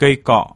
cây cọ.